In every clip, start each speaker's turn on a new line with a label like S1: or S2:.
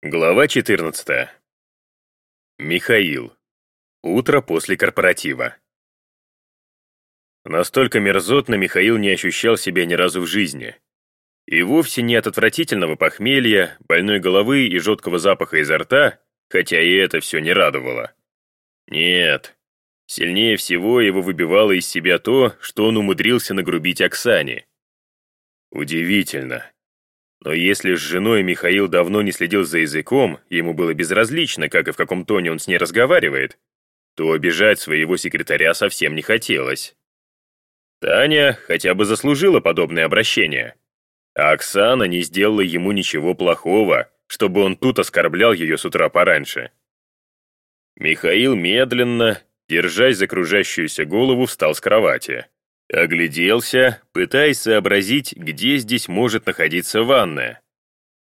S1: Глава 14. Михаил. Утро после корпоратива. Настолько мерзотно Михаил не ощущал себя ни разу в жизни. И вовсе не от отвратительного похмелья, больной головы и жуткого запаха изо рта, хотя и это все не радовало. Нет. Сильнее всего его выбивало из себя то, что он умудрился нагрубить Оксане. Удивительно. Но если с женой Михаил давно не следил за языком, ему было безразлично, как и в каком тоне он с ней разговаривает, то обижать своего секретаря совсем не хотелось. Таня хотя бы заслужила подобное обращение. А Оксана не сделала ему ничего плохого, чтобы он тут оскорблял ее с утра пораньше. Михаил медленно, держась за кружащуюся голову, встал с кровати. Огляделся, пытаясь сообразить, где здесь может находиться ванная.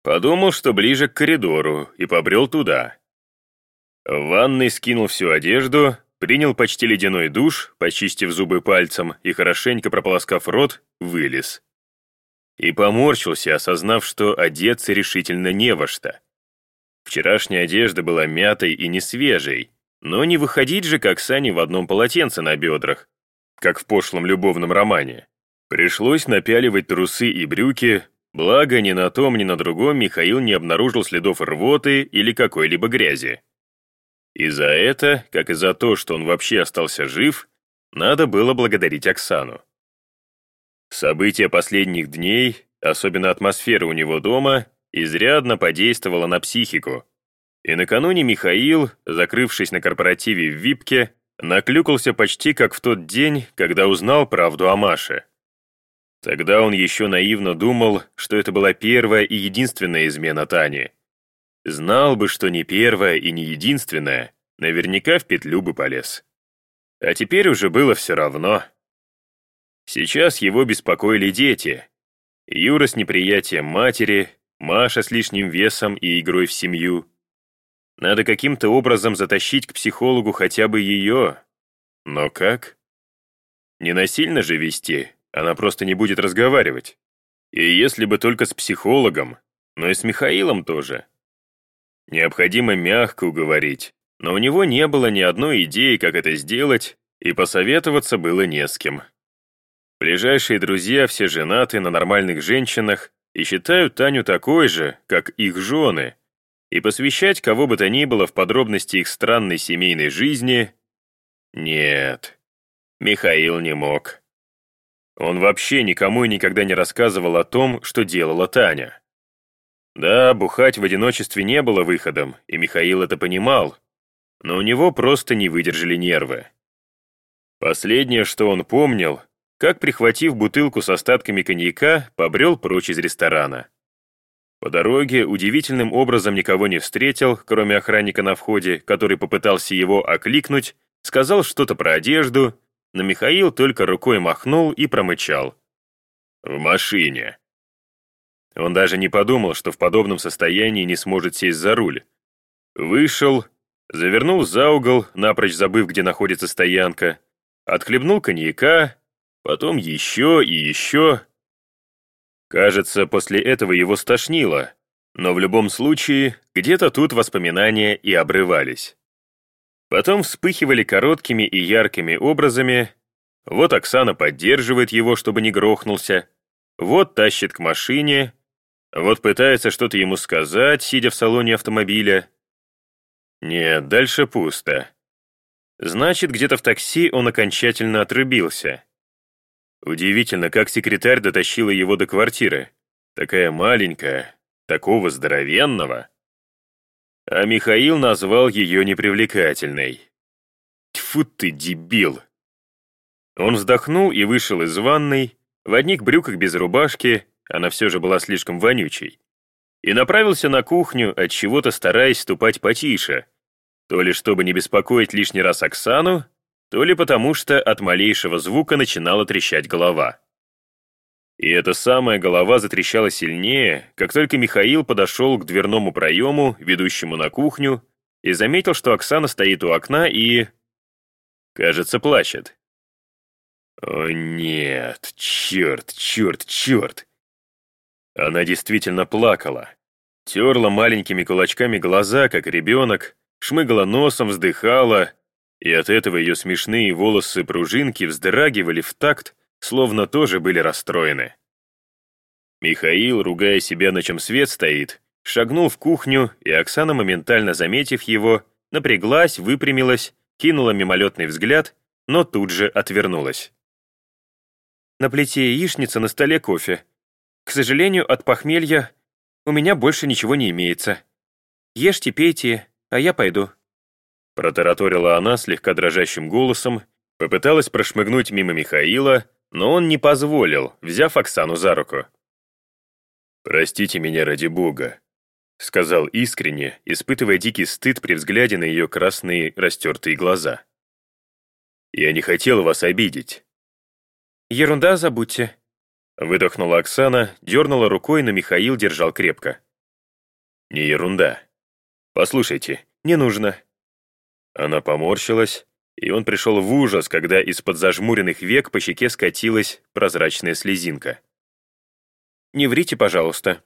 S1: Подумал, что ближе к коридору, и побрел туда. В ванной скинул всю одежду, принял почти ледяной душ, почистив зубы пальцем и хорошенько прополоскав рот, вылез. И поморщился, осознав, что одеться решительно не во что. Вчерашняя одежда была мятой и несвежей, но не выходить же, как сани в одном полотенце на бедрах, как в пошлом любовном романе. Пришлось напяливать трусы и брюки, благо ни на том, ни на другом Михаил не обнаружил следов рвоты или какой-либо грязи. И за это, как и за то, что он вообще остался жив, надо было благодарить Оксану. События последних дней, особенно атмосфера у него дома, изрядно подействовала на психику. И накануне Михаил, закрывшись на корпоративе в Випке, Наклюкался почти как в тот день, когда узнал правду о Маше. Тогда он еще наивно думал, что это была первая и единственная измена Тани. Знал бы, что не первая и не единственная, наверняка в петлю бы полез. А теперь уже было все равно. Сейчас его беспокоили дети. Юра с неприятием матери, Маша с лишним весом и игрой в семью, надо каким-то образом затащить к психологу хотя бы ее. Но как? Не насильно же вести, она просто не будет разговаривать. И если бы только с психологом, но и с Михаилом тоже. Необходимо мягко уговорить, но у него не было ни одной идеи, как это сделать, и посоветоваться было не с кем. Ближайшие друзья все женаты на нормальных женщинах и считают Таню такой же, как их жены, и посвящать кого бы то ни было в подробности их странной семейной жизни... Нет, Михаил не мог. Он вообще никому и никогда не рассказывал о том, что делала Таня. Да, бухать в одиночестве не было выходом, и Михаил это понимал, но у него просто не выдержали нервы. Последнее, что он помнил, как, прихватив бутылку с остатками коньяка, побрел прочь из ресторана. По дороге удивительным образом никого не встретил, кроме охранника на входе, который попытался его окликнуть, сказал что-то про одежду, но Михаил только рукой махнул и промычал. «В машине». Он даже не подумал, что в подобном состоянии не сможет сесть за руль. Вышел, завернул за угол, напрочь забыв, где находится стоянка, отхлебнул коньяка, потом еще и еще, Кажется, после этого его стошнило, но в любом случае, где-то тут воспоминания и обрывались. Потом вспыхивали короткими и яркими образами, вот Оксана поддерживает его, чтобы не грохнулся, вот тащит к машине, вот пытается что-то ему сказать, сидя в салоне автомобиля. Нет, дальше пусто. Значит, где-то в такси он окончательно отрубился. Удивительно, как секретарь дотащила его до квартиры. Такая маленькая, такого здоровенного. А Михаил назвал ее непривлекательной. Тьфу ты, дебил! Он вздохнул и вышел из ванной, в одних брюках без рубашки, она все же была слишком вонючей, и направился на кухню, от чего то стараясь ступать потише, то ли чтобы не беспокоить лишний раз Оксану, то ли потому, что от малейшего звука начинала трещать голова. И эта самая голова затрещала сильнее, как только Михаил подошел к дверному проему, ведущему на кухню, и заметил, что Оксана стоит у окна и... кажется, плачет. О нет, черт, черт, черт. Она действительно плакала. терла маленькими кулачками глаза, как ребенок, шмыгала носом, вздыхала, и от этого ее смешные волосы-пружинки вздрагивали в такт, словно тоже были расстроены. Михаил, ругая себя, на чем свет стоит, шагнул в кухню, и Оксана, моментально заметив его, напряглась, выпрямилась, кинула мимолетный взгляд, но тут же отвернулась. На плите яичница, на столе кофе. К сожалению, от похмелья у меня больше ничего не имеется. Ешьте, пейте, а я пойду. Протараторила она слегка дрожащим голосом, попыталась прошмыгнуть мимо Михаила, но он не позволил, взяв Оксану за руку. «Простите меня ради бога», — сказал искренне, испытывая дикий стыд при взгляде на ее красные растертые глаза. «Я не хотел вас обидеть». «Ерунда, забудьте», — выдохнула Оксана, дернула рукой, но Михаил держал крепко. «Не ерунда. Послушайте, не нужно». Она поморщилась, и он пришел в ужас, когда из-под зажмуренных век по щеке скатилась прозрачная слезинка. «Не врите, пожалуйста.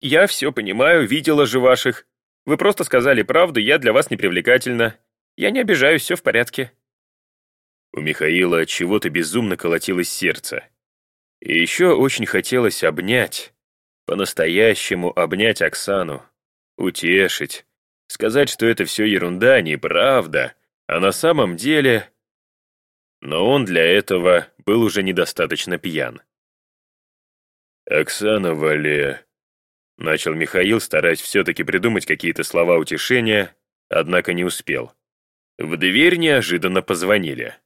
S1: Я все понимаю, видела же ваших. Вы просто сказали правду, я для вас непривлекательна. Я не обижаюсь, все в порядке». У Михаила чего-то безумно колотилось сердце. И еще очень хотелось обнять, по-настоящему обнять Оксану, утешить, сказать, что это все ерунда, неправда, а на самом деле... Но он для этого был уже недостаточно пьян. «Оксана Вале...» Начал Михаил, стараясь все-таки придумать какие-то слова утешения, однако не успел. В дверь неожиданно позвонили.